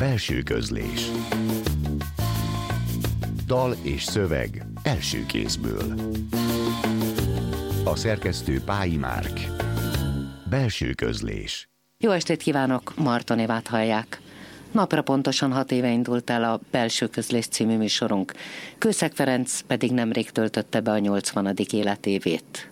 Belső közlés Dal és szöveg első kézből A szerkesztő Pályi Márk Belső közlés Jó estét kívánok, Marton Évát hallják. Napra pontosan hat éve indult el a Belső Közlés című műsorunk. Kőszeg Ferenc pedig nemrég töltötte be a 80. életévét.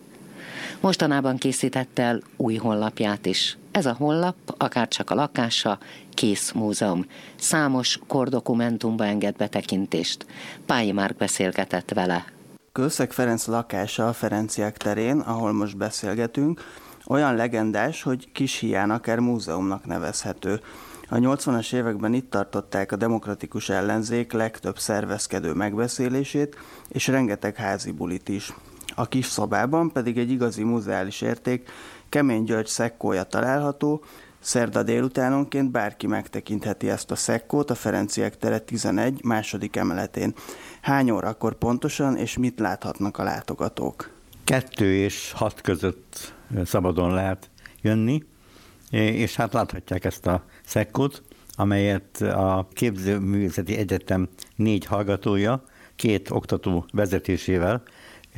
Mostanában készítette el új honlapját is. Ez a honlap, akár csak a lakása, Kész Múzeum. Számos kordokumentumba enged betekintést. Pályi Márk beszélgetett vele. Kőszeg Ferenc lakása a Ferenciák terén, ahol most beszélgetünk, olyan legendás, hogy kis hián akár múzeumnak nevezhető. A 80-as években itt tartották a demokratikus ellenzék legtöbb szervezkedő megbeszélését, és rengeteg házi bulit is. A kis szobában pedig egy igazi muzeális érték, Kemény György szekkója található, Szerda délutánonként bárki megtekintheti ezt a szekkót a Ferenciek tere 11 második emeletén. Hány órakor pontosan, és mit láthatnak a látogatók? Kettő és hat között szabadon lehet jönni, és hát láthatják ezt a szekkót, amelyet a Képzőművészeti Egyetem négy hallgatója két oktató vezetésével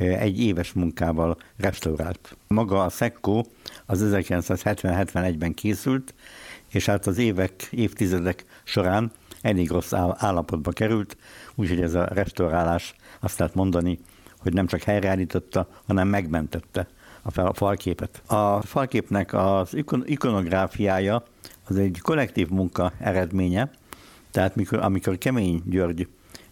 egy éves munkával restaurált. Maga a szekkó az 1970-71-ben készült, és hát az évek, évtizedek során elég rossz állapotba került, úgyhogy ez a restaurálás azt lehet mondani, hogy nem csak helyreállította, hanem megmentette a falképet. A falképnek az ikonográfiája az egy kollektív munka eredménye, tehát mikor, amikor Kemény György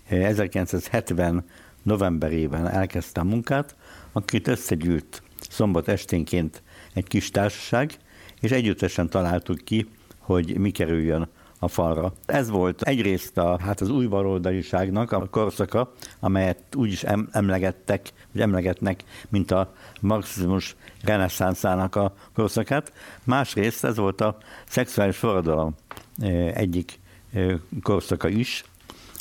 1970 novemberében elkezdte munkát, akkor itt összegyűlt szombat esténként egy kis társaság, és együttesen találtuk ki, hogy mi kerüljön a falra. Ez volt egyrészt a, hát az új baloldaliságnak a korszaka, amelyet úgy is emlegettek, vagy emlegetnek, mint a marxizmus reneszánszának a korszakát. Másrészt ez volt a szexuális forradalom egyik korszaka is.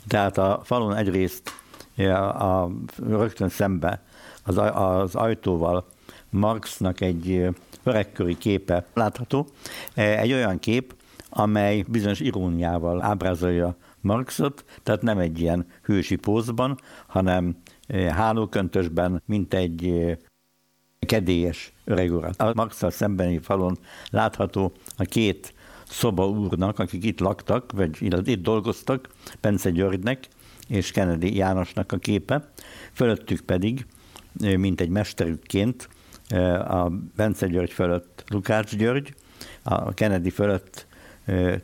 Tehát a falon egyrészt a, a, rögtön szembe az, az ajtóval Marxnak egy öregköri képe látható. Egy olyan kép, amely bizonyos iróniával ábrázolja Marxot, tehát nem egy ilyen hősi pózban, hanem hálóköntösben, mint egy kedélyes öreg urat. A Marxal szembeni falon látható a két szoba úrnak, akik itt laktak, vagy itt dolgoztak, Pence Györgynek és Kennedy Jánosnak a képe, fölöttük pedig, mint egy mesterükként, a Bence György fölött Lukács György, a Kennedy fölött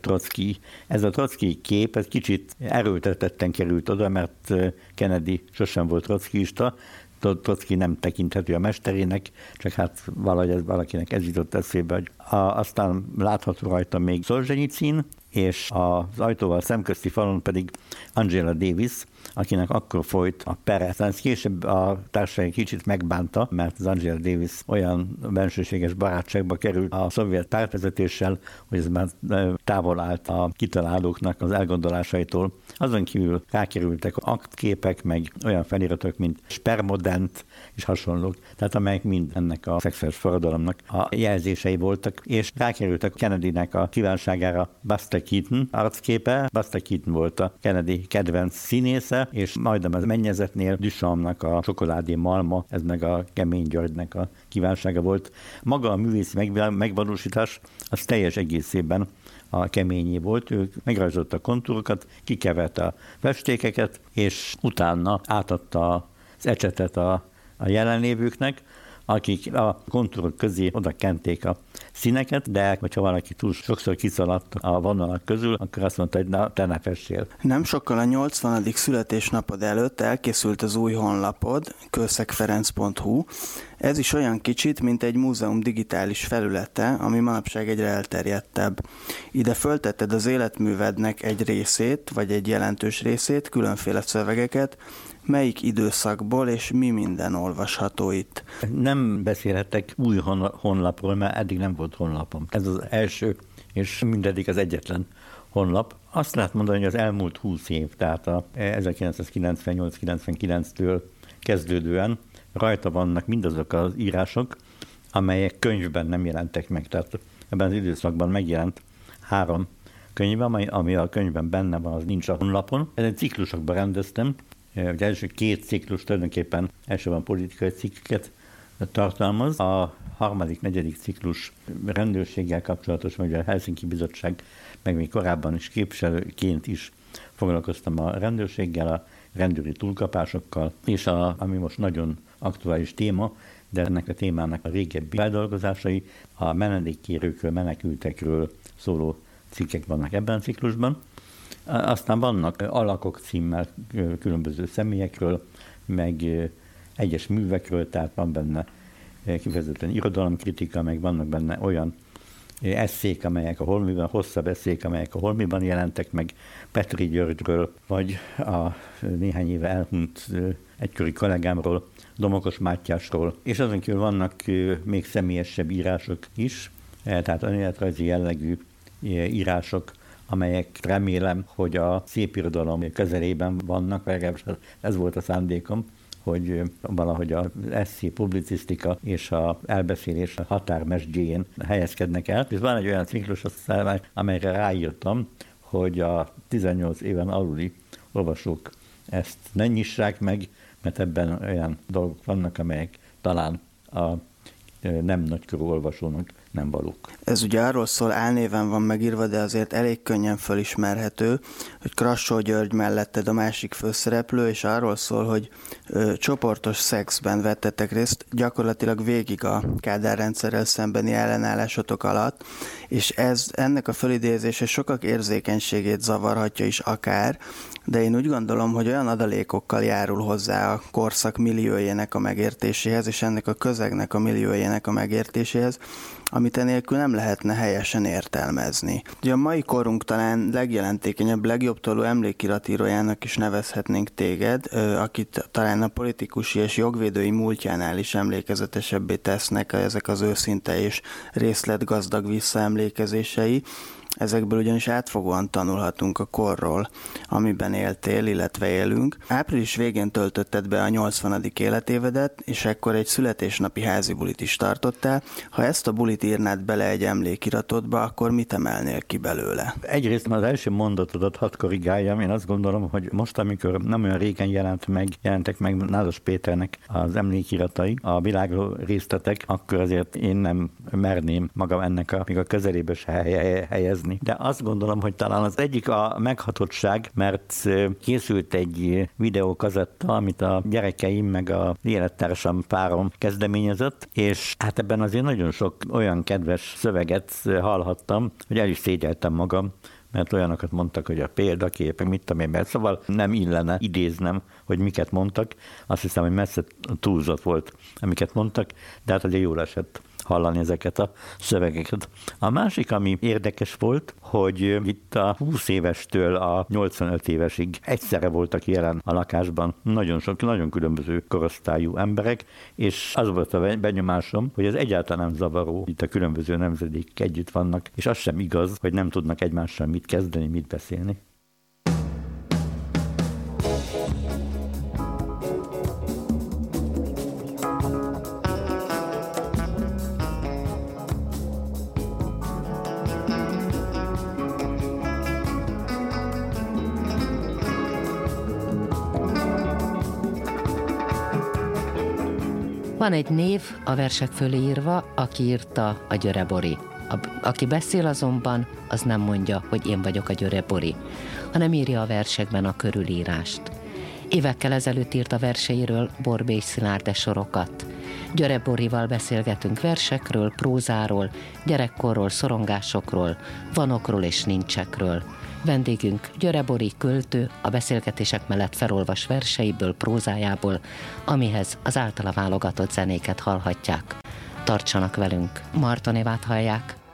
Trotsky. Ez a Trotsky kép, ez kicsit erőltetetten került oda, mert Kennedy sosem volt trotskyista, Trotsky nem tekinthető a mesterének, csak hát valahogy ez, valakinek ez jutott eszébe. Hogy a, aztán látható rajta még Szolzsenyicin, és az ajtóval szemközti falon pedig Angela Davis, akinek akkor folyt a pere. Aztán később a társaság kicsit megbánta, mert az Angela Davis olyan bensőséges barátságba került a szovjet pártvezetéssel, hogy ez már távol állt a kitalálóknak az elgondolásaitól. Azon kívül rákerültek aktképek, meg olyan feliratok, mint spermodent és hasonlók, tehát amelyek mind ennek a szexuális forradalomnak a jelzései voltak, és rákerültek Kennedynek a kívánságára Buster Keaton arcképe. Buster Keaton volt a Kennedy kedvenc színésze, és majdnem az mennyezetnél Duchampnak a csokoládé malma, ez meg a Kemény Györgynek a kívánsága volt. Maga a művészi megvalósítás az teljes egészében a keményé volt, ők megrajzolta a kontúrokat, kikeverte a festékeket, és utána átadta az ecsetet a, a jelenlévőknek, akik a kontúrok közé oda kenték a színeket, de hogyha valaki túl sokszor kiszaladt a vonalak közül, akkor azt mondta, hogy na, te ne fessél. Nem sokkal a 80. születésnapod előtt elkészült az új honlapod, kőszegferenc.hu. Ez is olyan kicsit, mint egy múzeum digitális felülete, ami manapság egyre elterjedtebb. Ide föltetted az életművednek egy részét, vagy egy jelentős részét, különféle szövegeket, melyik időszakból és mi minden olvasható itt? Nem beszélhetek új honlapról, mert eddig nem volt honlapom. Ez az első, és mindeddig az egyetlen honlap. Azt lehet mondani, hogy az elmúlt 20 év, tehát a 1998-99-től kezdődően rajta vannak mindazok az írások, amelyek könyvben nem jelentek meg. Tehát ebben az időszakban megjelent három könyv, ami, ami a könyvben benne van, az nincs a honlapon. Ezen ciklusokban rendeztem, az első két ciklus tulajdonképpen elsőben politikai cikkeket tartalmaz. A harmadik, negyedik ciklus rendőrséggel kapcsolatos, vagy a Helsinki Bizottság, meg még korábban is képviselőként is foglalkoztam a rendőrséggel, a rendőri túlkapásokkal, és a, ami most nagyon aktuális téma, de ennek a témának a régebbi feldolgozásai a menedékkérőkről, menekültekről szóló cikkek vannak ebben a ciklusban. Aztán vannak alakok címmel különböző személyekről, meg egyes művekről, tehát van benne kifejezetten irodalomkritika, meg vannak benne olyan eszék, amelyek a holmiban, hosszabb eszék, amelyek a holmiban jelentek meg. Petri Györgyről, vagy a néhány éve elhunyt egykori kollégámról, Domokos Mátyásról, és azon kívül vannak még személyesebb írások is, tehát önéletrajzi jellegű írások, amelyek remélem, hogy a szépirodalom közelében vannak, legalábbis ez volt a szándékom, hogy valahogy a eszé, publicisztika és a elbeszélés határmesdjén helyezkednek el. És van egy olyan ciklus, amelyre ráírtam, hogy a 18 éven aluli olvasók ezt ne nyissák meg, mert ebben olyan dolgok vannak, amelyek talán a nem nagykorú olvasónak nem valók. Ez ugye arról szól, álnéven van megírva, de azért elég könnyen felismerhető, hogy Krassó György melletted a másik főszereplő, és arról szól, hogy ö, csoportos szexben vettetek részt gyakorlatilag végig a Kádár rendszerrel szembeni ellenállásotok alatt, és ez ennek a fölidézése sokak érzékenységét zavarhatja is akár, de én úgy gondolom, hogy olyan adalékokkal járul hozzá a korszak milliójének a megértéséhez, és ennek a közegnek a milliójének a megértéséhez, amit enélkül nem lehetne helyesen értelmezni. Ugye a mai korunk talán legjelentékenyebb, legjobb toló emlékiratírójának is nevezhetnénk téged, akit talán a politikusi és jogvédői múltjánál is emlékezetesebbé tesznek ezek az őszinte és részletgazdag visszaemlékezései. Ezekből ugyanis átfogóan tanulhatunk a korról, amiben éltél, illetve élünk. Április végén töltötted be a 80. életévedet, és ekkor egy születésnapi házi bulit is tartottál. Ha ezt a bulit írnád bele egy emlékiratodba, akkor mit emelnél ki belőle? Egyrészt az első mondatodat hadd korrigáljam. Én azt gondolom, hogy most, amikor nem olyan régen jelent meg, jelentek meg Názas Péternek az emlékiratai, a világról részletek, akkor azért én nem merném magam ennek a, még a közelébe se helyezni nézni. De azt gondolom, hogy talán az egyik a meghatottság, mert készült egy videókazetta, amit a gyerekeim meg a élettársam párom kezdeményezett, és hát ebben azért nagyon sok olyan kedves szöveget hallhattam, hogy el is szégyeltem magam, mert olyanokat mondtak, hogy a példaképek, mit tudom én, mert szóval nem illene idéznem, hogy miket mondtak. Azt hiszem, hogy messze túlzott volt, amiket mondtak, de hát azért jól esett hallani ezeket a szövegeket. A másik, ami érdekes volt, hogy itt a 20 évestől a 85 évesig egyszerre voltak jelen a lakásban nagyon sok, nagyon különböző korosztályú emberek, és az volt a benyomásom, hogy ez egyáltalán nem zavaró, itt a különböző nemzedék együtt vannak, és az sem igaz, hogy nem tudnak egymással mit kezdeni, mit beszélni. Van egy név a versek fölé írva, aki írta a Györebori. A, aki beszél azonban, az nem mondja, hogy én vagyok a Györebori, hanem írja a versekben a körülírást. Évekkel ezelőtt írt a verseiről Borbély Szilárd sorokat. Györeborival beszélgetünk versekről, prózáról, gyerekkorról, szorongásokról, vanokról és nincsekről – Vendégünk Györebori költő, a beszélgetések mellett felolvas verseiből, prózájából, amihez az általa válogatott zenéket hallhatják. Tartsanak velünk, Martonévát hallják.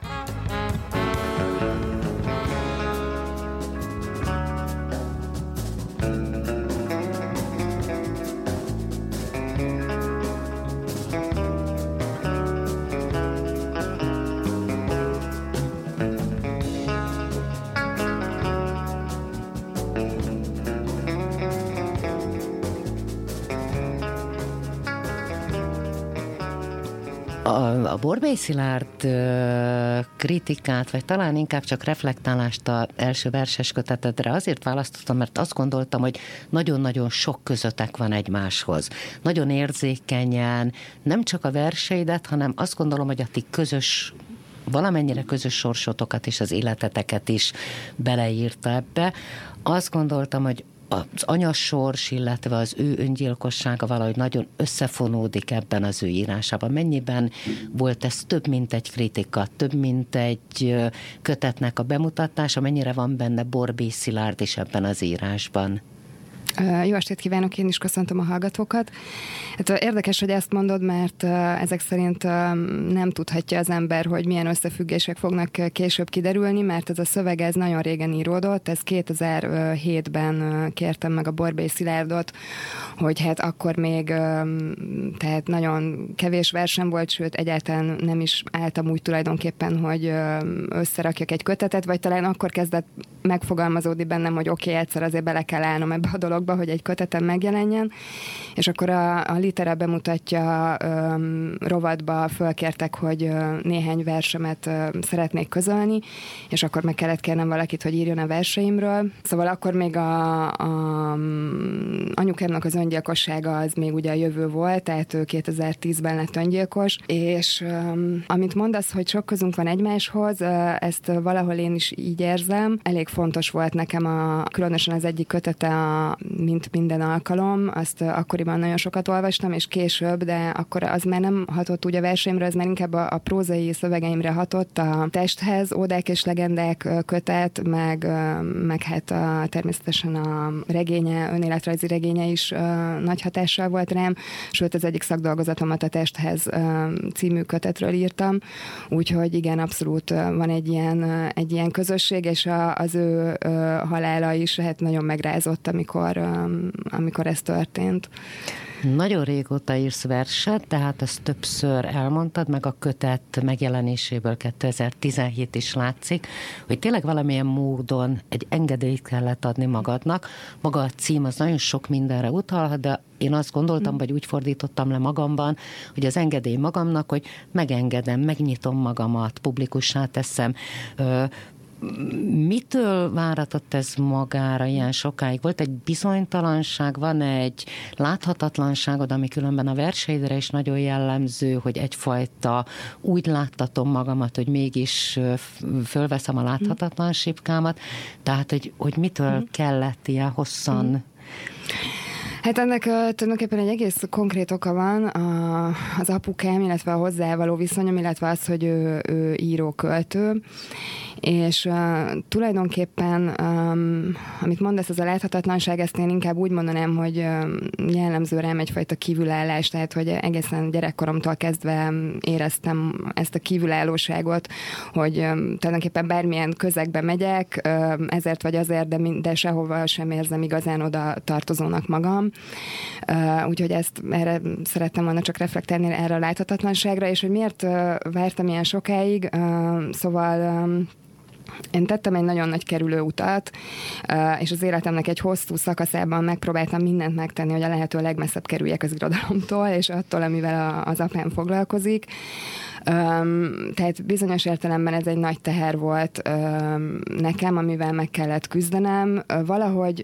A, a Borbély Szilárd kritikát, vagy talán inkább csak reflektálást a első verses kötetedre azért választottam, mert azt gondoltam, hogy nagyon-nagyon sok közöttek van egymáshoz. Nagyon érzékenyen, nem csak a verseidet, hanem azt gondolom, hogy a ti közös valamennyire közös sorsotokat és az életeteket is beleírta ebbe. Azt gondoltam, hogy az anyasors, illetve az ő öngyilkossága valahogy nagyon összefonódik ebben az ő írásában. Mennyiben volt ez több, mint egy kritika, több, mint egy kötetnek a bemutatása, mennyire van benne Borbé Szilárd is ebben az írásban? Jó estét kívánok, én is köszöntöm a hallgatókat. Hát érdekes, hogy ezt mondod, mert ezek szerint nem tudhatja az ember, hogy milyen összefüggések fognak később kiderülni, mert ez a szöveg ez nagyon régen íródott, ez 2007-ben kértem meg a Borbély Szilárdot, hogy hát akkor még tehát nagyon kevés versem volt, sőt egyáltalán nem is álltam úgy tulajdonképpen, hogy összerakjak egy kötetet, vagy talán akkor kezdett megfogalmazódni bennem, hogy oké, okay, egyszer azért bele kell állnom ebbe a dologba, hogy egy kötetem megjelenjen, és akkor a, a litera bemutatja um, rovatba, fölkértek, hogy uh, néhány versemet uh, szeretnék közölni, és akkor meg kellett kérnem valakit, hogy írjon a verseimről. Szóval akkor még a, a anyukámnak az öngyilkossága az még ugye a jövő volt, tehát ő 2010-ben lett öngyilkos, és um, amit mondasz, hogy sok közünk van egymáshoz, uh, ezt valahol én is így érzem. Elég fontos volt nekem a, különösen az egyik kötete, a, mint minden alkalom, azt akkoriban nagyon sokat olvastam, és később, de akkor az már nem hatott úgy a versenyre, az már inkább a, a prózai szövegeimre hatott, a testhez, ódák és legendák kötet, meg, meg hát a, természetesen a regénye, önéletrajzi regénye is nagy hatással volt rám, sőt az egyik szakdolgozatomat a testhez című kötetről írtam, úgyhogy igen, abszolút van egy ilyen, egy ilyen közösség, és a, az ő halála is hát nagyon megrázott, amikor, amikor ez történt. Nagyon régóta írsz verset, tehát ezt többször elmondtad, meg a kötet megjelenéséből 2017 is látszik, hogy tényleg valamilyen módon egy engedélyt kellett adni magadnak. Maga a cím az nagyon sok mindenre utalhat, de én azt gondoltam, vagy úgy fordítottam le magamban, hogy az engedély magamnak, hogy megengedem, megnyitom magamat, publikussá teszem, Mitől váratott ez magára ilyen sokáig? Volt egy bizonytalanság, van egy láthatatlanságod, ami különben a verseidre is nagyon jellemző, hogy egyfajta úgy láttatom magamat, hogy mégis fölveszem a láthatatlan sipkámat, tehát hogy, hogy mitől mm. kellett ilyen hosszan Hát ennek tulajdonképpen egy egész konkrét oka van, a, az apukám, illetve a hozzávaló viszonyom, illetve az, hogy ő, ő író-költő, és uh, tulajdonképpen, um, amit mondasz, az a láthatatlanság, ezt én inkább úgy mondanám, hogy um, jellemző rám egyfajta kívülállás, tehát hogy egészen gyerekkoromtól kezdve éreztem ezt a kívülállóságot, hogy um, tulajdonképpen bármilyen közegbe megyek, um, ezért vagy azért, de, de sehova sem érzem igazán oda tartozónak magam. Uh, úgyhogy ezt erre szerettem volna csak reflektálni erre a láthatatlanságra, és hogy miért uh, vártam ilyen sokáig, uh, szóval um, én tettem egy nagyon nagy kerülő utat, és az életemnek egy hosszú szakaszában megpróbáltam mindent megtenni, hogy a lehető legmesszebb kerüljek az irodalomtól, és attól, amivel az apám foglalkozik. Tehát bizonyos értelemben ez egy nagy teher volt nekem, amivel meg kellett küzdenem. Valahogy,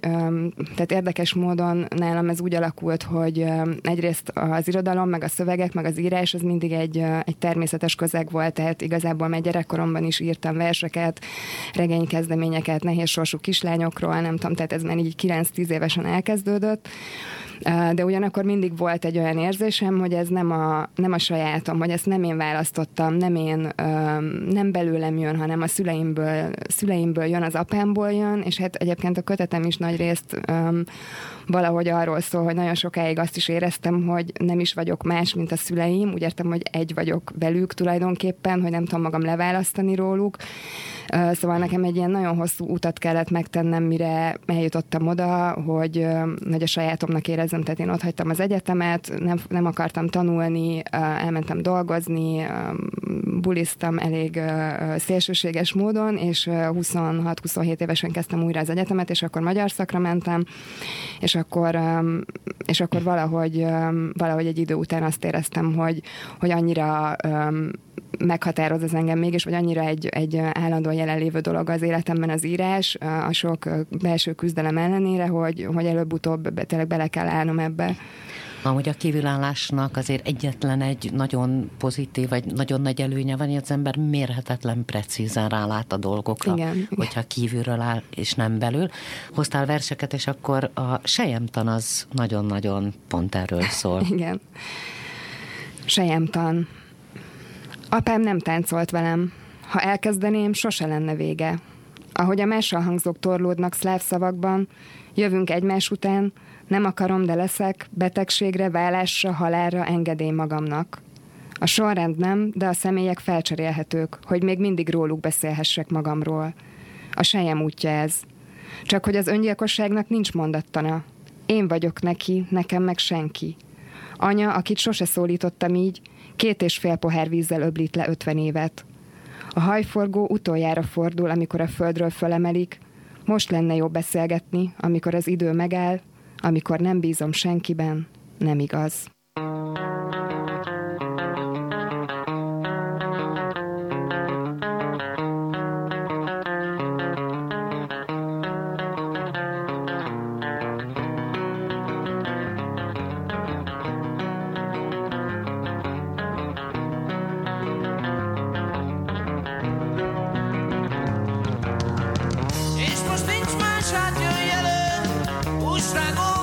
tehát érdekes módon nálam ez úgy alakult, hogy egyrészt az irodalom, meg a szövegek, meg az írás, az mindig egy, egy természetes közeg volt, tehát igazából már gyerekkoromban is írtam verseket, regénykezdeményeket, nehéz sorsú kislányokról, nem tudom, tehát ez már így 9-10 évesen elkezdődött de ugyanakkor mindig volt egy olyan érzésem, hogy ez nem a, nem a sajátom, hogy ezt nem én választottam, nem én, nem belőlem jön, hanem a szüleimből, szüleimből jön, az apámból jön, és hát egyébként a kötetem is nagy részt valahogy arról szól, hogy nagyon sokáig azt is éreztem, hogy nem is vagyok más, mint a szüleim, úgy értem, hogy egy vagyok velük tulajdonképpen, hogy nem tudom magam leválasztani róluk. Szóval nekem egy ilyen nagyon hosszú utat kellett megtennem, mire eljutottam oda, hogy, hogy a sajátomnak érez élvezem, tehát én ott hagytam az egyetemet, nem, nem akartam tanulni, elmentem dolgozni, buliztam elég szélsőséges módon, és 26-27 évesen kezdtem újra az egyetemet, és akkor magyar szakra mentem, és akkor, és akkor valahogy, valahogy egy idő után azt éreztem, hogy, hogy annyira meghatároz az engem mégis, vagy annyira egy, egy állandóan jelenlévő dolog az életemben az írás, a sok belső küzdelem ellenére, hogy, hogy előbb-utóbb tényleg bele kell állnom ebbe. Amúgy a kívülállásnak azért egyetlen egy nagyon pozitív, vagy nagyon nagy előnye van, hogy az ember mérhetetlen precízen rálát a dolgokra, Igen. hogyha kívülről áll, és nem belül. Hoztál verseket, és akkor a sejemtan az nagyon-nagyon pont erről szól. Igen. Sejemtan. Apám nem táncolt velem. Ha elkezdeném, sose lenne vége. Ahogy a másalhangzók torlódnak szláv szavakban, jövünk egymás után, nem akarom, de leszek, betegségre, vállásra, halálra engedély magamnak. A sorrend nem, de a személyek felcserélhetők, hogy még mindig róluk beszélhessek magamról. A sejem útja ez. Csak hogy az öngyilkosságnak nincs mondattana. Én vagyok neki, nekem meg senki. Anya, akit sose szólítottam így, két és fél pohár vízzel öblít le ötven évet. A hajforgó utoljára fordul, amikor a földről fölemelik. Most lenne jobb beszélgetni, amikor az idő megáll, amikor nem bízom senkiben, nem igaz. gusta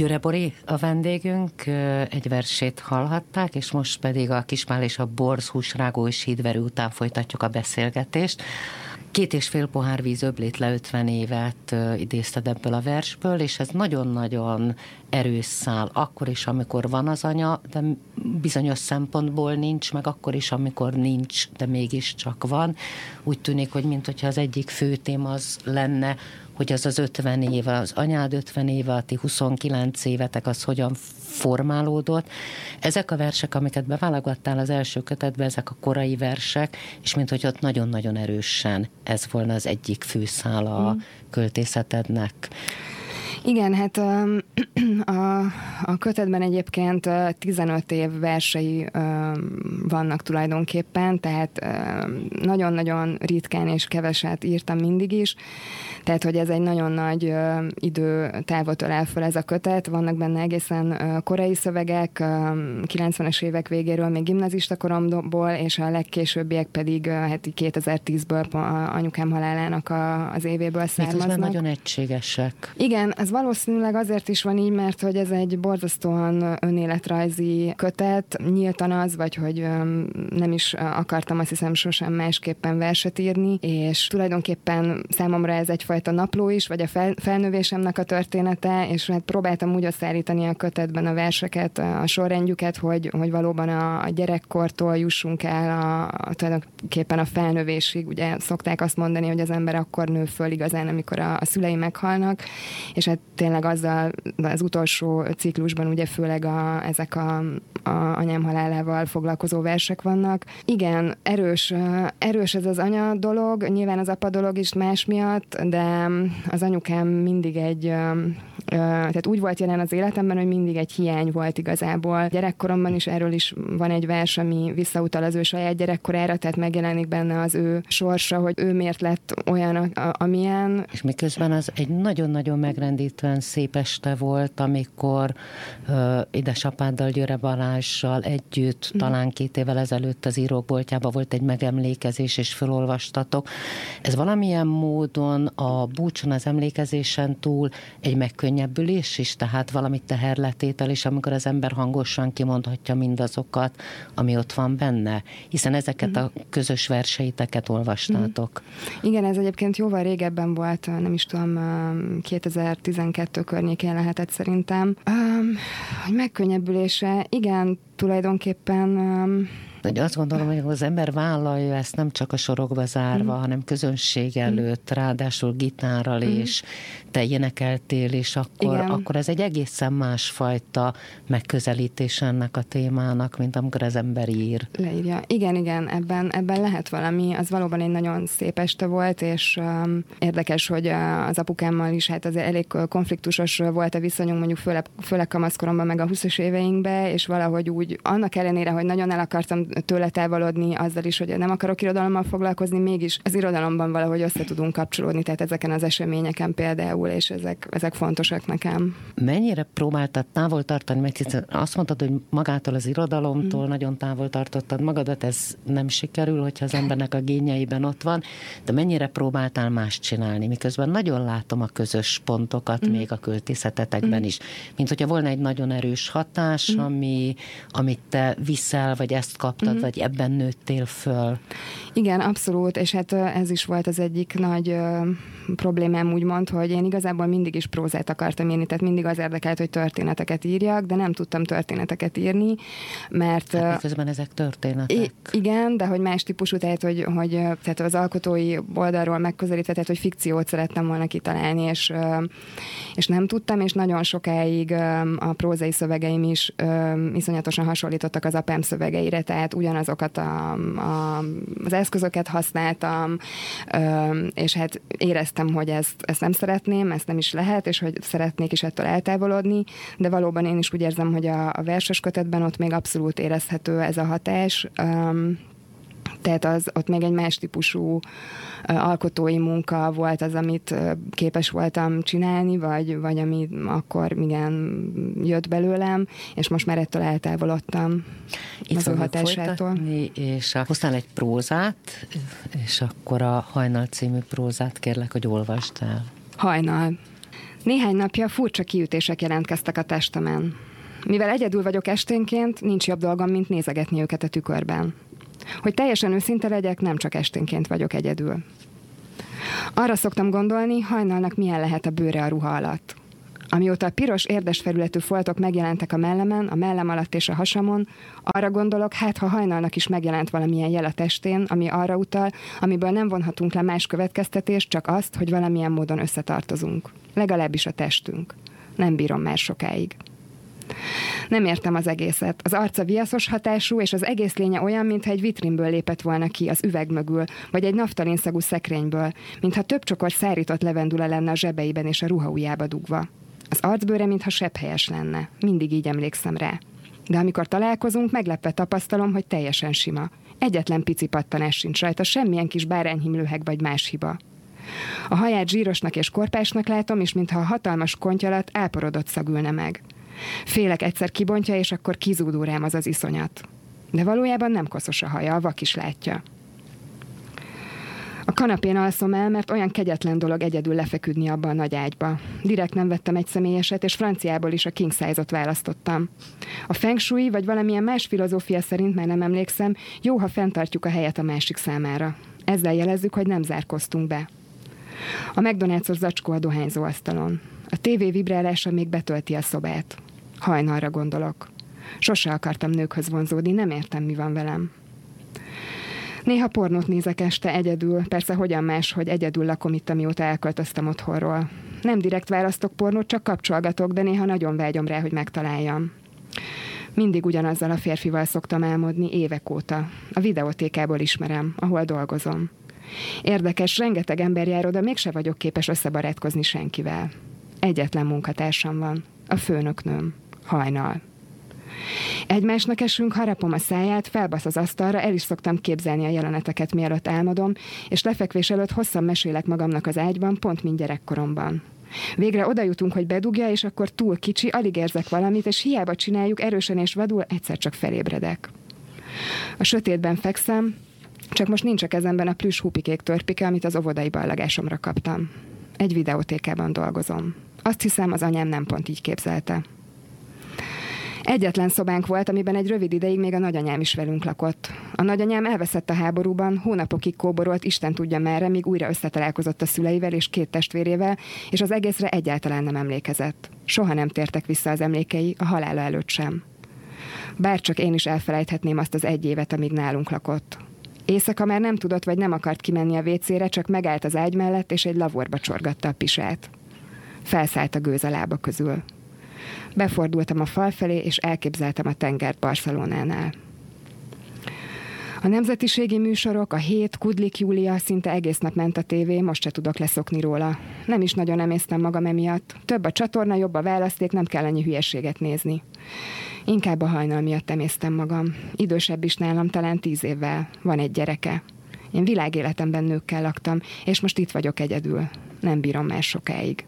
Győre Bori, a vendégünk, egy versét hallhatták, és most pedig a Kismál és a Borz húsrágó és hídverő után folytatjuk a beszélgetést. Két és fél pohár víz öblét le 50 évet idézted ebből a versből, és ez nagyon-nagyon erős szál, akkor is, amikor van az anya, de bizonyos szempontból nincs, meg akkor is, amikor nincs, de mégis csak van. Úgy tűnik, hogy mint hogyha az egyik fő téma az lenne, hogy az az 50 éve, az anyád 50 éve, a ti 29 évetek, az hogyan formálódott. Ezek a versek, amiket beválogattál az első kötetbe, ezek a korai versek, és mint hogy ott nagyon-nagyon erősen ez volna az egyik főszála a mm. költészetednek. Igen, hát a, a kötetben egyébként 15 év versei vannak tulajdonképpen, tehát nagyon-nagyon ritkán és keveset írtam mindig is, tehát hogy ez egy nagyon nagy időtávot ölel fel ez a kötet, vannak benne egészen korai szövegek, 90-es évek végéről, még gimnazista koromból, és a legkésőbbiek pedig hát 2010-ből anyukám halálának a, az évéből származnak. Miközben nagyon egységesek. Igen, ez valószínűleg azért is van így, mert hogy ez egy borzasztóan önéletrajzi kötet, nyíltan az, vagy hogy nem is akartam azt hiszem sosem másképpen verset írni, és tulajdonképpen számomra ez egyfajta napló is, vagy a fel, felnövésemnek a története, és hát próbáltam úgy összeállítani a kötetben a verseket, a sorrendjüket, hogy, hogy valóban a, a gyerekkortól jussunk el a, a, tulajdonképpen a felnövésig. Ugye szokták azt mondani, hogy az ember akkor nő föl igazán, amikor a, a szülei meghalnak, és hát tényleg azzal az utolsó ciklusban ugye főleg a, ezek a, a anyám halálával foglalkozó versek vannak. Igen, erős, erős ez az anya dolog, nyilván az apa dolog is más miatt, de az anyukám mindig egy, tehát úgy volt jelen az életemben, hogy mindig egy hiány volt igazából. Gyerekkoromban is erről is van egy vers, ami visszautal az ő saját gyerekkorára, tehát megjelenik benne az ő sorsa, hogy ő miért lett olyan, amilyen. És miközben az egy nagyon-nagyon megrendítő Üdvözítően szép este volt, amikor ö, édesapáddal, Győre Balázsjal együtt, mm. talán két évvel ezelőtt az írókboltjában volt egy megemlékezés, és felolvastatok. Ez valamilyen módon a búcson, az emlékezésen túl egy megkönnyebbülés is, tehát valami teherletétel, és amikor az ember hangosan kimondhatja mindazokat, ami ott van benne, hiszen ezeket mm. a közös verseiteket olvastátok. Mm. Igen, ez egyébként jóval régebben volt, nem is tudom, 2010 12 környékén lehetett szerintem. Um, hogy megkönnyebbülése, igen, tulajdonképpen um, de azt gondolom, hogy az ember vállalja ezt nem csak a sorokba zárva, mm. hanem közönség előtt, ráadásul gitárral mm. és te énekeltél, és akkor, akkor ez egy egészen másfajta megközelítés ennek a témának, mint amikor az ember ír. Leírja. Igen, igen, ebben, ebben lehet valami. Az valóban egy nagyon szép este volt, és um, érdekes, hogy uh, az apukámmal is hát az elég konfliktusos volt a viszonyunk, mondjuk főleg, főleg kamaszkoromban, meg a 20 éveinkben, és valahogy úgy, annak ellenére, hogy nagyon el akartam tőle távolodni azzal is, hogy nem akarok irodalommal foglalkozni, mégis az irodalomban valahogy össze tudunk kapcsolódni, tehát ezeken az eseményeken például, és ezek, ezek fontosak nekem. Mennyire próbáltad távol tartani, mert azt mondtad, hogy magától az irodalomtól mm. nagyon távol tartottad magadat, ez nem sikerül, hogyha az embernek a gényeiben ott van, de mennyire próbáltál más csinálni, miközben nagyon látom a közös pontokat mm. még a költészetetekben mm. is, mint hogyha volna egy nagyon erős hatás, mm. ami, amit te viszel, vagy ezt kap kaptad, uh-huh. vagy ebben nőttél föl. Igen, abszolút, és hát ez is volt az egyik nagy problémám úgymond, hogy én igazából mindig is prózát akartam írni, tehát mindig az érdekelt, hogy történeteket írjak, de nem tudtam történeteket írni, mert... Hát közben ezek történetek. Igen, de hogy más típusú, tehát hogy, hogy tehát az alkotói oldalról megközelítve, tehát hogy fikciót szerettem volna kitalálni, és, és nem tudtam, és nagyon sokáig a prózai szövegeim is iszonyatosan hasonlítottak az apám szövegeire, tehát ugyanazokat a, a, az eszközöket használtam, és hát éreztem, hogy ezt, ezt nem szeretném, ezt nem is lehet, és hogy szeretnék is ettől eltávolodni, de valóban én is úgy érzem, hogy a, a verses kötetben ott még abszolút érezhető ez a hatás, tehát az ott még egy más típusú alkotói munka volt az, amit képes voltam csinálni, vagy, vagy ami akkor igen jött belőlem, és most már ettől eltávolodtam Itt az ő hatásától. És hoztál egy prózát, és akkor a Hajnal című prózát kérlek, hogy olvasd el. Hajnal. Néhány napja furcsa kiütések jelentkeztek a testemen. Mivel egyedül vagyok esténként, nincs jobb dolgom, mint nézegetni őket a tükörben. Hogy teljesen őszinte legyek, nem csak esténként vagyok egyedül. Arra szoktam gondolni, hajnalnak milyen lehet a bőre a ruha alatt. Amióta a piros érdes felületű foltok megjelentek a mellemen, a mellem alatt és a hasamon, arra gondolok, hát ha hajnalnak is megjelent valamilyen jel a testén, ami arra utal, amiből nem vonhatunk le más következtetést, csak azt, hogy valamilyen módon összetartozunk. Legalábbis a testünk. Nem bírom már sokáig. Nem értem az egészet. Az arca viaszos hatású, és az egész lénye olyan, mintha egy vitrinből lépett volna ki az üveg mögül, vagy egy naftalinszagú szekrényből, mintha több csokor szárított levendula lenne a zsebeiben és a ruhaujjába dugva. Az arcbőre, mintha helyes lenne. Mindig így emlékszem rá. De amikor találkozunk, meglepve tapasztalom, hogy teljesen sima. Egyetlen pici pattanás sincs rajta, semmilyen kis bárányhimlőheg vagy más hiba. A haját zsírosnak és korpásnak látom, és mintha a hatalmas kontyalat elporodott szagülne meg. Félek egyszer kibontja, és akkor kizúdul rám az az iszonyat. De valójában nem koszos a haja, a vak is látja. A kanapén alszom el, mert olyan kegyetlen dolog egyedül lefeküdni abba a nagy ágyba. Direkt nem vettem egy személyeset, és franciából is a king size-ot választottam. A feng shui vagy valamilyen más filozófia szerint már nem emlékszem, jó, ha fenntartjuk a helyet a másik számára. Ezzel jelezzük, hogy nem zárkoztunk be. A McDonald's-os zacskó a dohányzó asztalon. A tévé vibrálása még betölti a szobát. Hajnalra gondolok. Sose akartam nőkhöz vonzódni, nem értem, mi van velem. Néha pornót nézek este egyedül, persze hogyan más, hogy egyedül lakom itt, amióta elköltöztem otthonról. Nem direkt választok pornót, csak kapcsolgatok, de néha nagyon vágyom rá, hogy megtaláljam. Mindig ugyanazzal a férfival szoktam álmodni évek óta. A videótékából ismerem, ahol dolgozom. Érdekes, rengeteg ember jár oda, mégse vagyok képes összebarátkozni senkivel. Egyetlen munkatársam van, a főnöknőm, hajnal. Egymásnak esünk, harapom a száját, felbasz az asztalra, el is szoktam képzelni a jeleneteket, mielőtt álmodom, és lefekvés előtt hosszan mesélek magamnak az ágyban, pont mint gyerekkoromban. Végre oda jutunk, hogy bedugja, és akkor túl kicsi, alig érzek valamit, és hiába csináljuk erősen és vadul, egyszer csak felébredek. A sötétben fekszem, csak most nincs a kezemben a plüss hupikék törpike, amit az óvodai ballagásomra kaptam. Egy videótékában dolgozom. Azt hiszem, az anyám nem pont így képzelte. Egyetlen szobánk volt, amiben egy rövid ideig még a nagyanyám is velünk lakott. A nagyanyám elveszett a háborúban, hónapokig kóborolt, Isten tudja merre, míg újra összetalálkozott a szüleivel és két testvérével, és az egészre egyáltalán nem emlékezett. Soha nem tértek vissza az emlékei, a halála előtt sem. Bárcsak én is elfelejthetném azt az egy évet, amíg nálunk lakott. Éjszaka már nem tudott vagy nem akart kimenni a vécére, csak megállt az ágy mellett, és egy lavorba csorgatta a pisát. Felszállt a gőz a lába közül. Befordultam a fal felé, és elképzeltem a tengert Barcelonánál. A nemzetiségi műsorok, a hét, Kudlik Júlia szinte egész nap ment a tévé, most se tudok leszokni róla. Nem is nagyon emésztem magam emiatt. Több a csatorna, jobb a választék, nem kell ennyi hülyeséget nézni. Inkább a hajnal miatt emésztem magam. Idősebb is nálam, talán tíz évvel. Van egy gyereke. Én világéletemben nőkkel laktam, és most itt vagyok egyedül. Nem bírom már sokáig.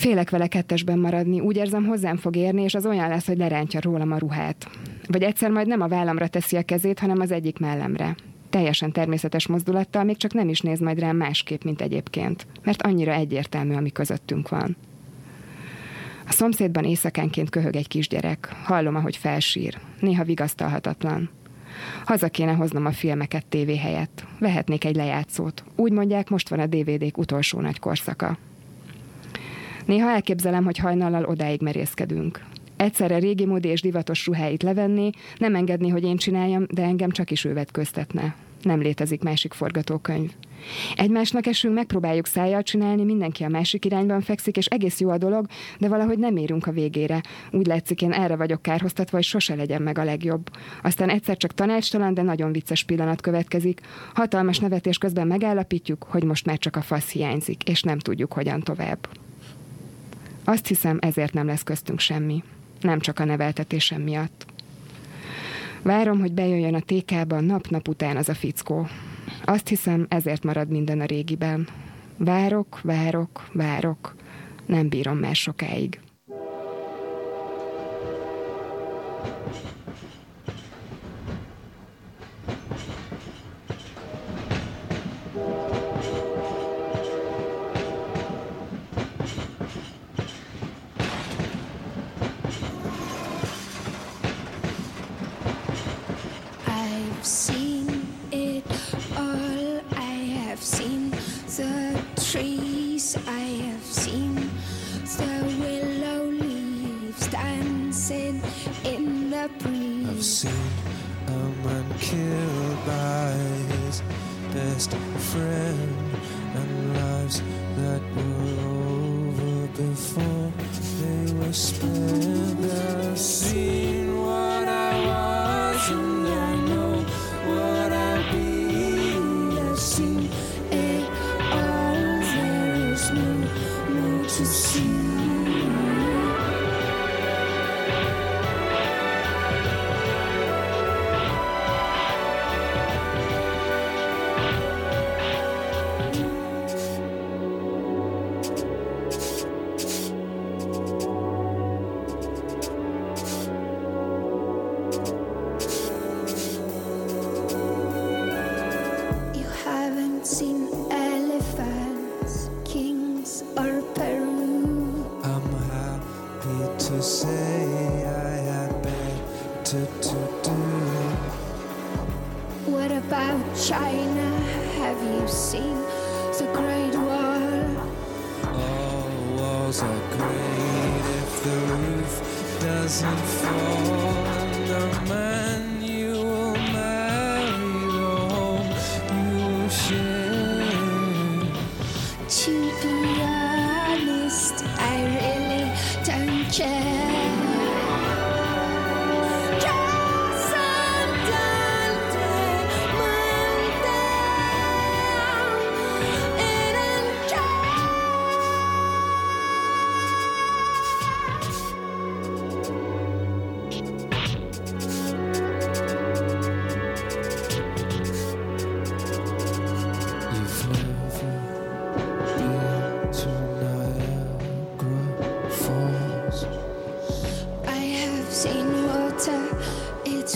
Félek vele kettesben maradni, úgy érzem hozzám fog érni, és az olyan lesz, hogy lerántja rólam a ruhát. Vagy egyszer majd nem a vállamra teszi a kezét, hanem az egyik mellemre. Teljesen természetes mozdulattal, még csak nem is néz majd rám másképp, mint egyébként, mert annyira egyértelmű, ami közöttünk van. A szomszédban éjszakánként köhög egy kisgyerek. Hallom, ahogy felsír. Néha vigasztalhatatlan. Haza kéne hoznom a filmeket tévé helyett. Vehetnék egy lejátszót. Úgy mondják, most van a DVD-k utolsó nagy korszaka. Néha elképzelem, hogy hajnallal odáig merészkedünk. Egyszerre régi módi és divatos ruháit levenni, nem engedni, hogy én csináljam, de engem csak is ő vetköztetne. Nem létezik másik forgatókönyv. Egymásnak esünk, megpróbáljuk szájjal csinálni, mindenki a másik irányban fekszik, és egész jó a dolog, de valahogy nem érünk a végére. Úgy látszik, én erre vagyok kárhoztatva, hogy sose legyen meg a legjobb. Aztán egyszer csak tanácstalan, de nagyon vicces pillanat következik. Hatalmas nevetés közben megállapítjuk, hogy most már csak a fasz hiányzik, és nem tudjuk, hogyan tovább. Azt hiszem, ezért nem lesz köztünk semmi. Nem csak a neveltetésem miatt. Várom, hogy bejöjjön a tékába nap-nap után az a fickó. Azt hiszem, ezért marad minden a régiben. Várok, várok, várok. Nem bírom már sokáig. have seen it all. I have seen the trees. I have seen the willow leaves dancing in the breeze. I've seen a man killed by his best friend and lives that were over before they were spent.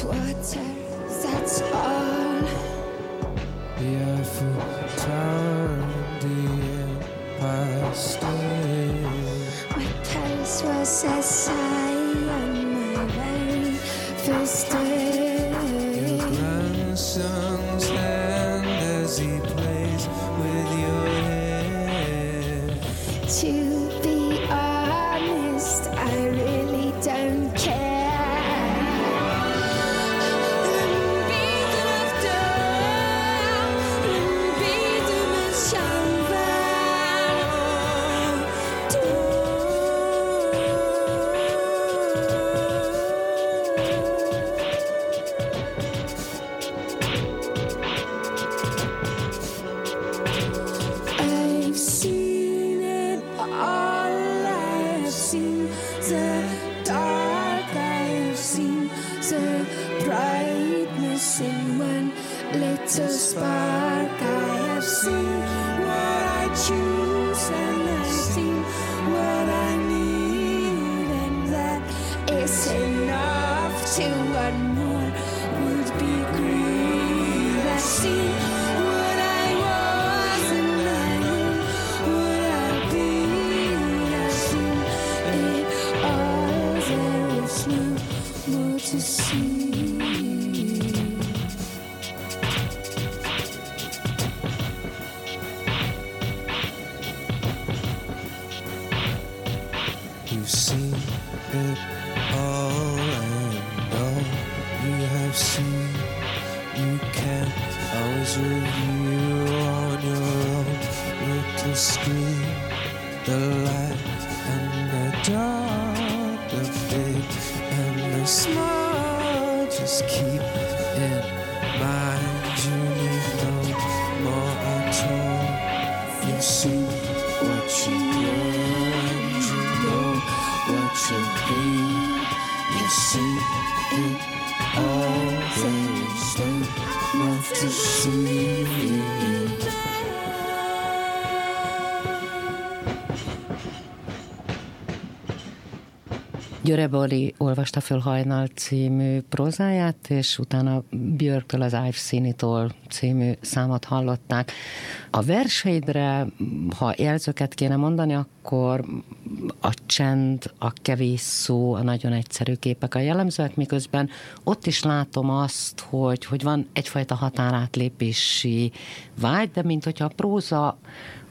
water that's all. You've seen it all and all you have seen. You can't always Győre Bali olvasta föl Hajnal című prozáját, és utána Björktől az I've Seen It All című számot hallották. A verseidre, ha jelzőket kéne mondani, akkor a csend, a kevés szó, a nagyon egyszerű képek a jellemzőek, miközben ott is látom azt, hogy, hogy van egyfajta határátlépési vágy, de mint hogyha a próza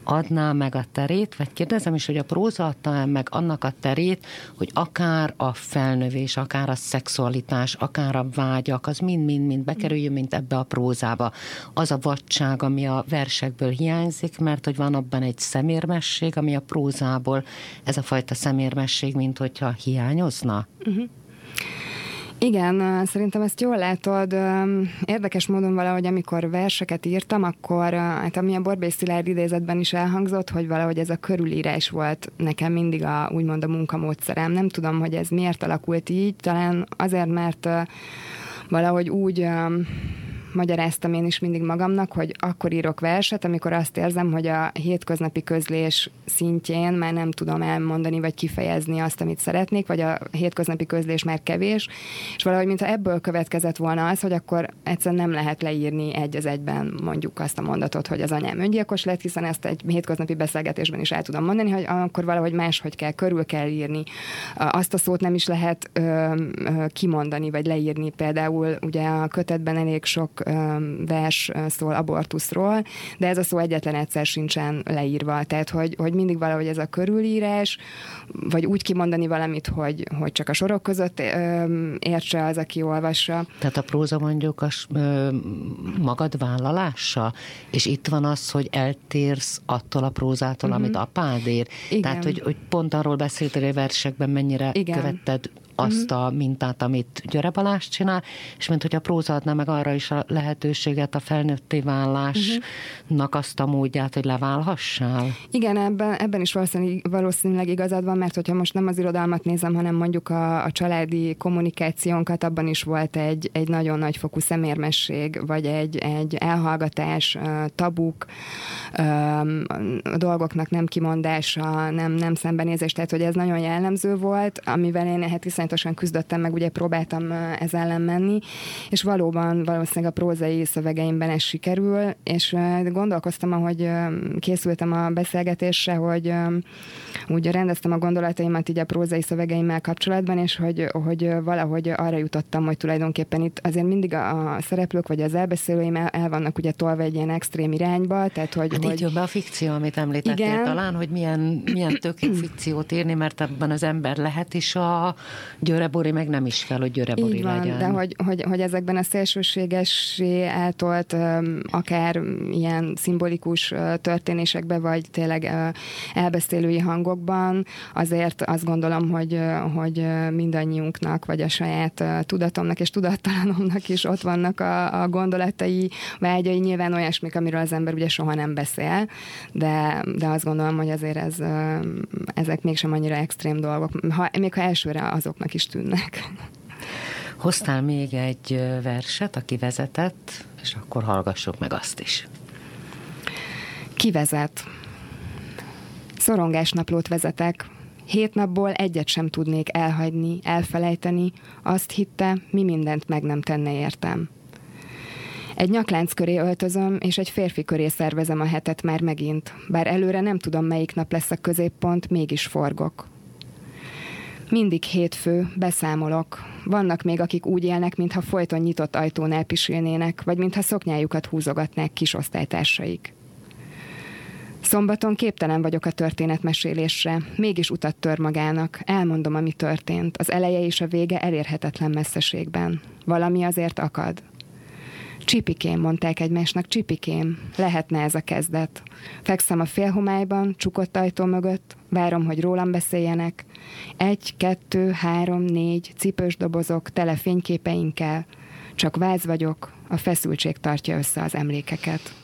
adná meg a terét, vagy kérdezem is, hogy a próza adta meg annak a terét, hogy akár a felnövés, akár a szexualitás, akár a vágyak, az mind-mind-mind bekerüljön, mint ebbe a prózába. Az a vadság, ami a versekből hiányzik, mert hogy van abban egy szemérmesség, ami a prózából, ez a fajta szemérmesség, mint hogyha hiányozna? Uh-huh. Igen, szerintem ezt jól látod. Érdekes módon valahogy, amikor verseket írtam, akkor, hát ami a Borbély Szilárd idézetben is elhangzott, hogy valahogy ez a körülírás volt nekem mindig a, úgymond a munkamódszerem. Nem tudom, hogy ez miért alakult így, talán azért, mert valahogy úgy magyaráztam én is mindig magamnak, hogy akkor írok verset, amikor azt érzem, hogy a hétköznapi közlés szintjén már nem tudom elmondani, vagy kifejezni azt, amit szeretnék, vagy a hétköznapi közlés már kevés, és valahogy, mintha ebből következett volna az, hogy akkor egyszerűen nem lehet leírni egy az egyben mondjuk azt a mondatot, hogy az anyám öngyilkos lett, hiszen ezt egy hétköznapi beszélgetésben is el tudom mondani, hogy akkor valahogy máshogy kell, körül kell írni. Azt a szót nem is lehet ö, ö, kimondani, vagy leírni. Például ugye a kötetben elég sok vers szól abortuszról, de ez a szó egyetlen egyszer sincsen leírva. Tehát, hogy, hogy mindig valahogy ez a körülírás, vagy úgy kimondani valamit, hogy, hogy csak a sorok között értse az, aki olvassa. Tehát a próza mondjuk a magad vállalása, és itt van az, hogy eltérsz attól a prózától, uh-huh. amit apád ér. Igen. Tehát, hogy, hogy pont arról beszéltél a versekben, mennyire Igen. követted azt uh-huh. a mintát, amit Györe Balázs csinál, és mint hogy a próza adná meg arra is a lehetőséget, a felnőtté válásnak uh-huh. azt a módját, hogy leválhassál. Igen, ebben, ebben is valószínűleg, valószínűleg igazad van, mert hogyha most nem az irodalmat nézem, hanem mondjuk a, a családi kommunikációnkat, abban is volt egy, egy nagyon nagy fokú szemérmesség, vagy egy, egy elhallgatás, tabuk, a dolgoknak nem kimondása, nem, nem szembenézés, tehát hogy ez nagyon jellemző volt, amivel én hát iszonyatosan küzdöttem, meg ugye próbáltam ez ellen menni, és valóban valószínűleg a prózai szövegeimben ez sikerül, és gondolkoztam, ahogy készültem a beszélgetésre, hogy úgy rendeztem a gondolataimat így a prózai szövegeimmel kapcsolatban, és hogy, hogy valahogy arra jutottam, hogy tulajdonképpen itt azért mindig a szereplők vagy az elbeszélőim el, el vannak ugye tolva egy ilyen extrém irányba, tehát hogy... Hát hogy... így be a fikció, amit említettél Igen. talán, hogy milyen, milyen tök fikciót írni, mert ebben az ember lehet is a Györebori, meg nem is kell, hogy Györebori így van, legyen. de hogy, hogy, hogy ezekben a szélsőségesé eltolt akár ilyen szimbolikus történésekbe, vagy tényleg elbeszélői hangokban, azért azt gondolom, hogy, hogy mindannyiunknak, vagy a saját tudatomnak és tudattalanomnak is ott vannak a, a gondolatai, vágyai, nyilván olyasmik, amiről az ember ugye soha nem beszél, de, de azt gondolom, hogy azért ez, ezek mégsem annyira extrém dolgok, ha, még ha elsőre azoknak is tűnnek. Hoztál még egy verset, aki vezetett, és akkor hallgassuk meg azt is. Kivezet. Szorongásnaplót vezetek. Hét napból egyet sem tudnék elhagyni, elfelejteni. Azt hitte, mi mindent meg nem tenne értem. Egy nyaklánc köré öltözöm, és egy férfi köré szervezem a hetet már megint. Bár előre nem tudom, melyik nap lesz a középpont, mégis forgok. Mindig hétfő, beszámolok. Vannak még, akik úgy élnek, mintha folyton nyitott ajtón elpisilnének, vagy mintha szoknyájukat húzogatnák kis osztálytársaik. Szombaton képtelen vagyok a történetmesélésre, mégis utat tör magának, elmondom, ami történt, az eleje és a vége elérhetetlen messzeségben. Valami azért akad. Csipikém, mondták egymásnak, csipikém, lehetne ez a kezdet. Fekszem a félhomályban, csukott ajtó mögött, várom, hogy rólam beszéljenek. Egy, kettő, három, négy, cipős dobozok, tele fényképeinkkel. Csak váz vagyok, a feszültség tartja össze az emlékeket.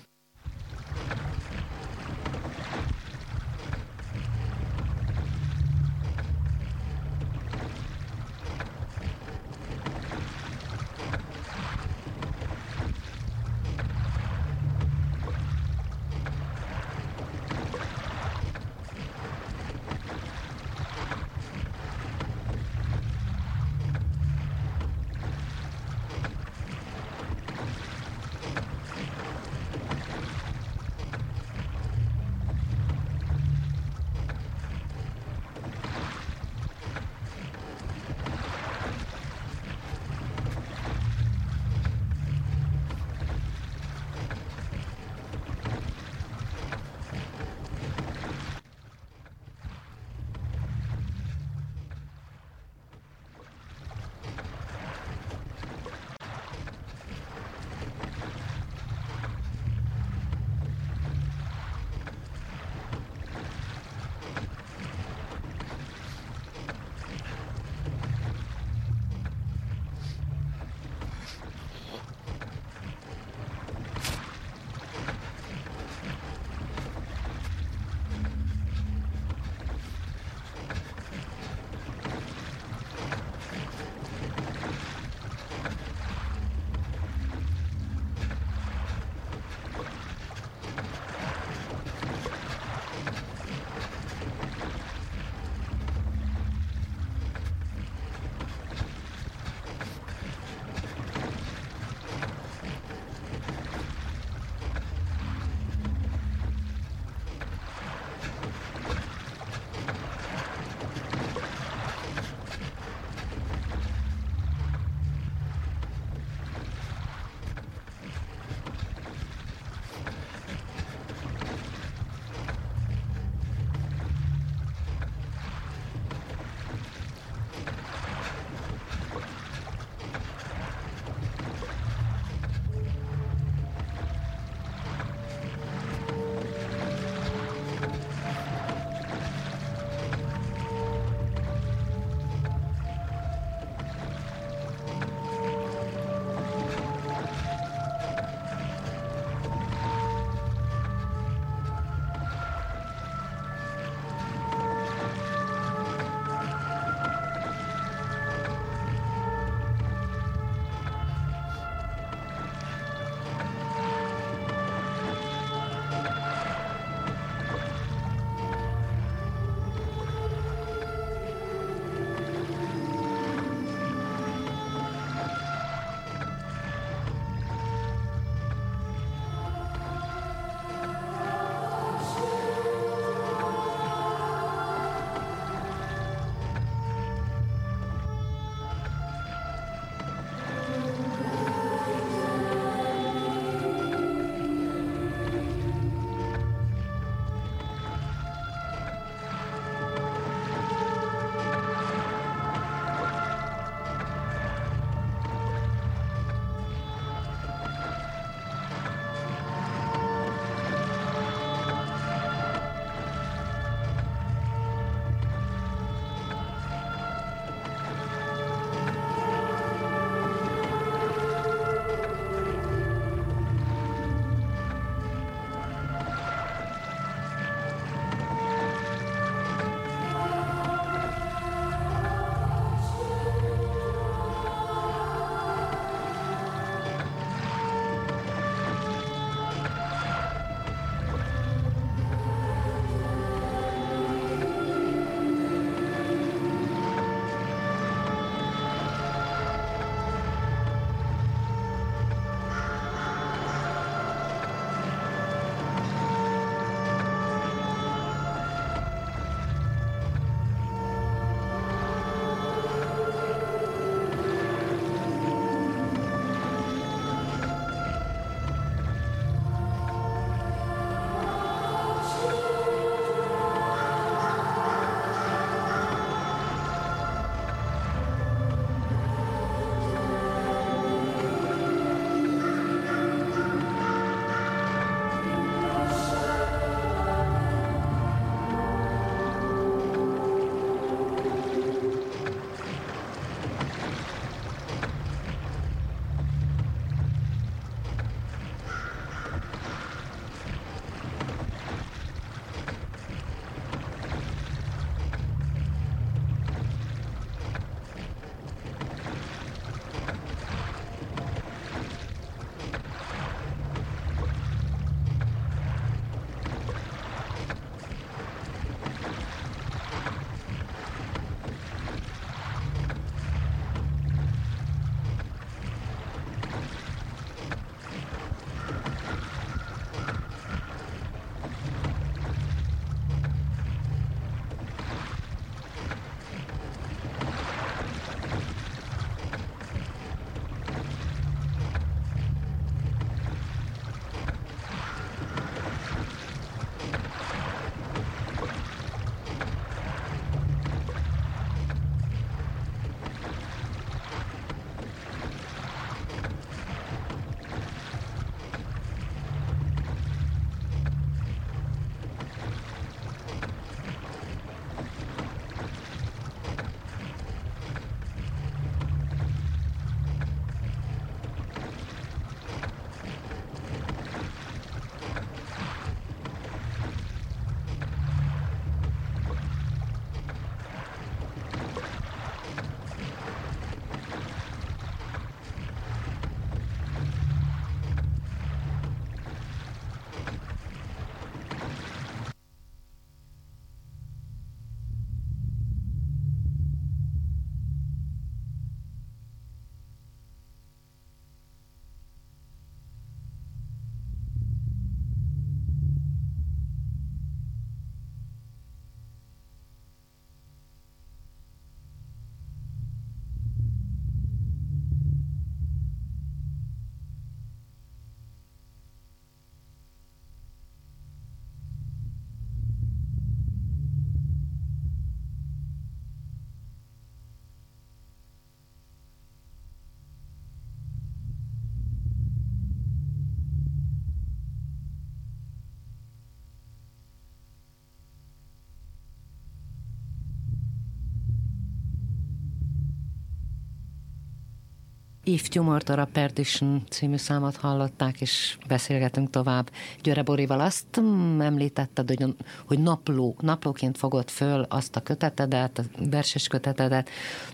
If Tumor a Perdition című számot hallották, és beszélgetünk tovább. Györe Borival azt említetted, hogy, hogy napló, naplóként fogod föl azt a kötetedet, a verses kötetedet,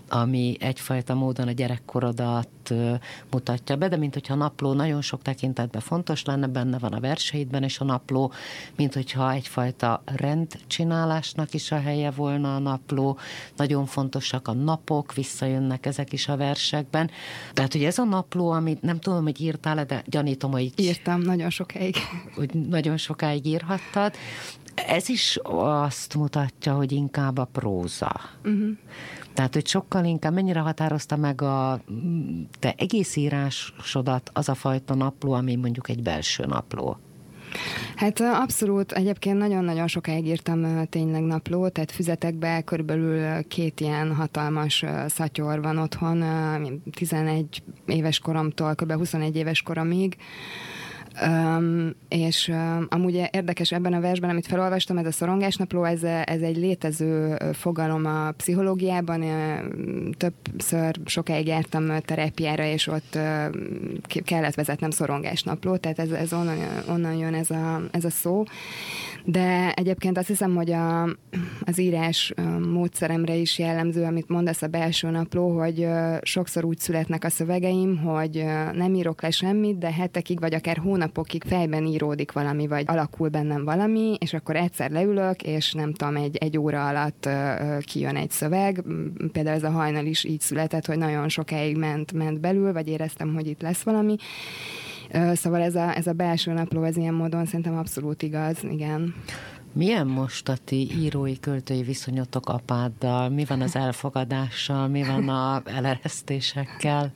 ami egyfajta módon a gyerekkorodat mutatja be, de mint hogyha a napló nagyon sok tekintetben fontos lenne, benne van a verseidben, és a napló, mint hogyha egyfajta rendcsinálásnak is a helye volna a napló, nagyon fontosak a napok, visszajönnek ezek is a versekben. Tehát, hogy ez a napló, amit nem tudom, hogy írtál de gyanítom, hogy... Írtam nagyon sokáig. Hogy nagyon sokáig írhattad. Ez is azt mutatja, hogy inkább a próza. Uh-huh. Tehát, hogy sokkal inkább mennyire határozta meg a te egész írásodat az a fajta napló, ami mondjuk egy belső napló. Hát abszolút, egyébként nagyon-nagyon sokáig írtam tényleg naplót, tehát füzetekbe körülbelül két ilyen hatalmas szatyor van otthon, 11 éves koromtól kb. 21 éves koromig, Um, és um, amúgy érdekes ebben a versben, amit felolvastam, ez a szorongásnapló, ez, ez egy létező fogalom a pszichológiában. Többször sokáig jártam terápiára, és ott kellett vezetnem szorongásnaplót, tehát ez, ez onnan, onnan jön ez a, ez a szó. De egyébként azt hiszem, hogy a, az írás módszeremre is jellemző, amit mondasz a belső napló, hogy sokszor úgy születnek a szövegeim, hogy nem írok le semmit, de hetekig vagy akár hónapokig fejben íródik valami, vagy alakul bennem valami, és akkor egyszer leülök, és nem tudom, egy, egy óra alatt kijön egy szöveg. Például ez a hajnal is így született, hogy nagyon sokáig ment, ment belül, vagy éreztem, hogy itt lesz valami. Szóval ez a, ez a belső napló, ez ilyen módon szerintem abszolút igaz, igen. Milyen most a ti írói, költői viszonyotok apáddal? Mi van az elfogadással? Mi van a eleresztésekkel?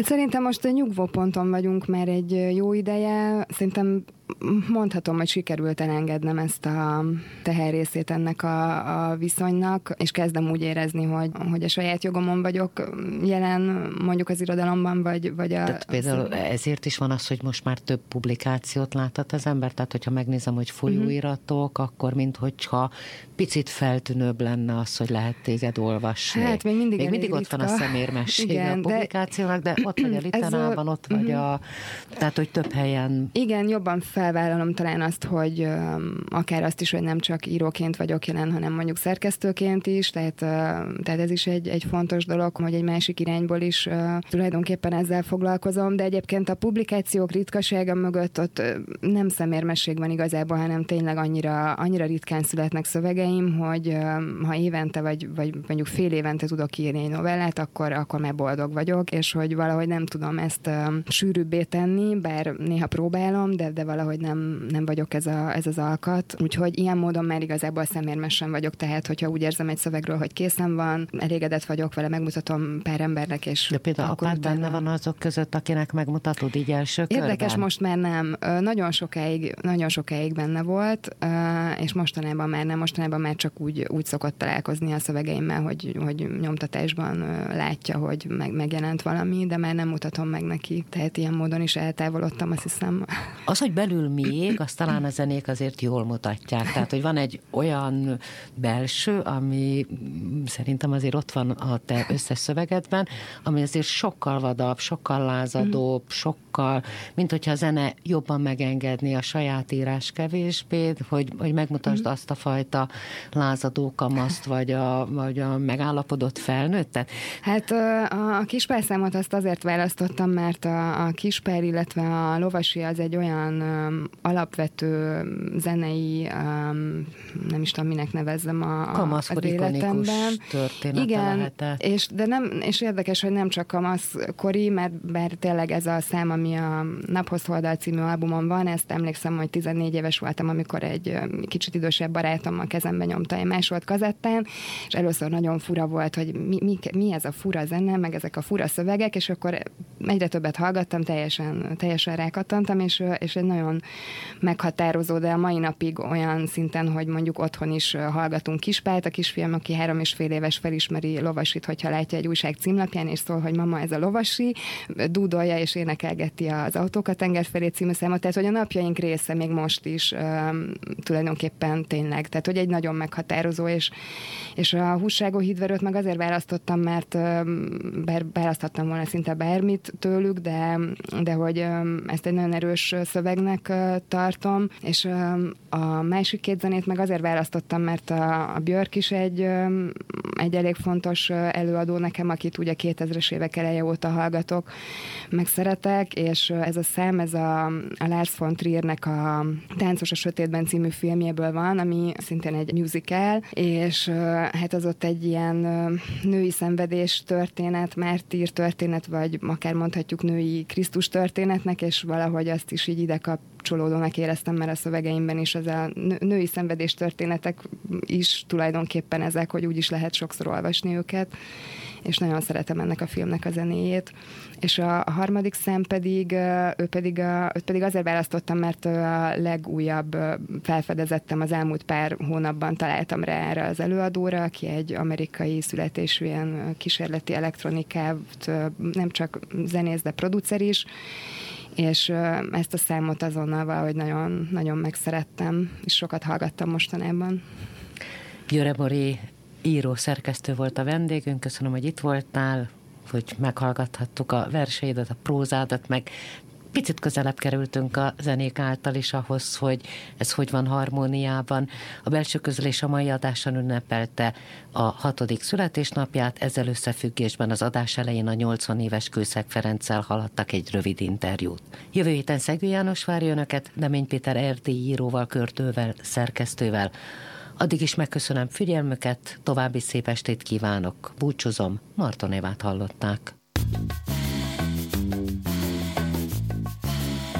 Hát szerintem most a nyugvó ponton vagyunk már egy jó ideje. Szerintem mondhatom, hogy sikerült elengednem ezt a teherrészét ennek a, a viszonynak, és kezdem úgy érezni, hogy, hogy a saját jogomon vagyok jelen mondjuk az irodalomban, vagy, vagy a... Tehát például ezért is van az, hogy most már több publikációt láthat az ember, tehát hogyha megnézem, hogy folyóiratok, uh-huh. akkor minthogyha picit feltűnőbb lenne az, hogy lehet téged olvasni. Hát még mindig, még mindig ott van a szemérmessége a publikációnak, de, de ott vagy a literában, ott vagy uh-huh. a... Tehát, hogy több helyen... Igen, jobban fel felvállalom talán azt, hogy akár azt is, hogy nem csak íróként vagyok jelen, hanem mondjuk szerkesztőként is, tehát, tehát ez is egy, egy fontos dolog, hogy egy másik irányból is tulajdonképpen ezzel foglalkozom, de egyébként a publikációk ritkasága mögött ott nem szemérmesség van igazából, hanem tényleg annyira, annyira ritkán születnek szövegeim, hogy ha évente vagy, vagy mondjuk fél évente tudok írni egy novellát, akkor, akkor már boldog vagyok, és hogy valahogy nem tudom ezt sűrűbbé tenni, bár néha próbálom, de, de valahogy hogy nem, nem vagyok ez, a, ez az alkat. Úgyhogy ilyen módon már igazából szemérmesen vagyok, tehát hogyha úgy érzem egy szövegről, hogy készen van, elégedett vagyok vele, megmutatom pár embernek, és De például apád benne van azok között, akinek megmutatod így első Érdekes, körben? most már nem. Nagyon sokáig, nagyon sokáig benne volt, és mostanában már nem, mostanában már csak úgy, úgy szokott találkozni a szövegeimmel, hogy, hogy nyomtatásban látja, hogy meg, megjelent valami, de már nem mutatom meg neki. Tehát ilyen módon is eltávolodtam, azt hiszem. Az, hogy belül még, azt talán a zenék azért jól mutatják. Tehát, hogy van egy olyan belső, ami szerintem azért ott van a te összes szövegedben, ami azért sokkal vadabb, sokkal lázadóbb, sokkal, mint hogyha a zene jobban megengedni a saját írás kevésbé, hogy, hogy megmutasd azt a fajta lázadó kamaszt, vagy a, vagy a megállapodott felnőttet. Hát a kispárszámot azt azért választottam, mert a, a kispár, illetve a lovasi az egy olyan alapvető zenei, um, nem is tudom, minek nevezzem a, az életemben. Igen, lehetett. és, de nem, és érdekes, hogy nem csak kamaszkori, mert bár tényleg ez a szám, ami a Naphoz Holdal című albumon van, ezt emlékszem, hogy 14 éves voltam, amikor egy kicsit idősebb barátom a kezembe nyomta egy másolt kazettán, és először nagyon fura volt, hogy mi, mi, mi ez a fura zene, meg ezek a fura szövegek, és akkor egyre többet hallgattam, teljesen, teljesen rákattantam, és, és egy nagyon meghatározó, de a mai napig olyan szinten, hogy mondjuk otthon is hallgatunk Kispált, a kisfiam, aki három és fél éves felismeri Lovasit, hogyha látja egy újság címlapján, és szól, hogy mama, ez a Lovasi, dúdolja és énekelgeti az Autókat tenger felé című számot, tehát hogy a napjaink része még most is um, tulajdonképpen tényleg, tehát hogy egy nagyon meghatározó, és, és a hússágó hídverőt meg azért választottam, mert um, bár választhattam volna szinte bármit tőlük, de, de hogy um, ezt egy nagyon erős szövegnek uh, tartom, és a másik két zenét meg azért választottam, mert a, Björk is egy, egy elég fontos előadó nekem, akit ugye 2000-es évek eleje óta hallgatok, meg szeretek, és ez a szám, ez a, a Lars von Triernek a Táncos a Sötétben című filmjéből van, ami szintén egy musical, és hát az ott egy ilyen női szenvedés történet, mártír történet, vagy akár mondhatjuk női Krisztus történetnek, és valahogy azt is így ide kap kapcsolódónak éreztem, mert a szövegeimben is ez a női szenvedés történetek is tulajdonképpen ezek, hogy úgy is lehet sokszor olvasni őket, és nagyon szeretem ennek a filmnek a zenéjét. És a, a harmadik szem pedig, ő pedig, őt pedig azért választottam, mert a legújabb felfedezettem az elmúlt pár hónapban találtam rá erre az előadóra, aki egy amerikai születésű ilyen kísérleti elektronikát nem csak zenész, de producer is, és ezt a számot azonnal valahogy nagyon, nagyon megszerettem, és sokat hallgattam mostanában. Győre Bori író, szerkesztő volt a vendégünk, köszönöm, hogy itt voltál, hogy meghallgathattuk a verseidet, a prózádat, meg picit közelebb kerültünk a zenék által is ahhoz, hogy ez hogy van harmóniában. A belső közlés a mai adáson ünnepelte a hatodik születésnapját, ezzel összefüggésben az adás elején a 80 éves Kőszeg Ferenccel haladtak egy rövid interjút. Jövő héten Szegő János várja önöket, Demény Péter Erdély íróval, költővel, szerkesztővel. Addig is megköszönöm figyelmüket, további szép estét kívánok. Búcsúzom, Marton Évát hallották.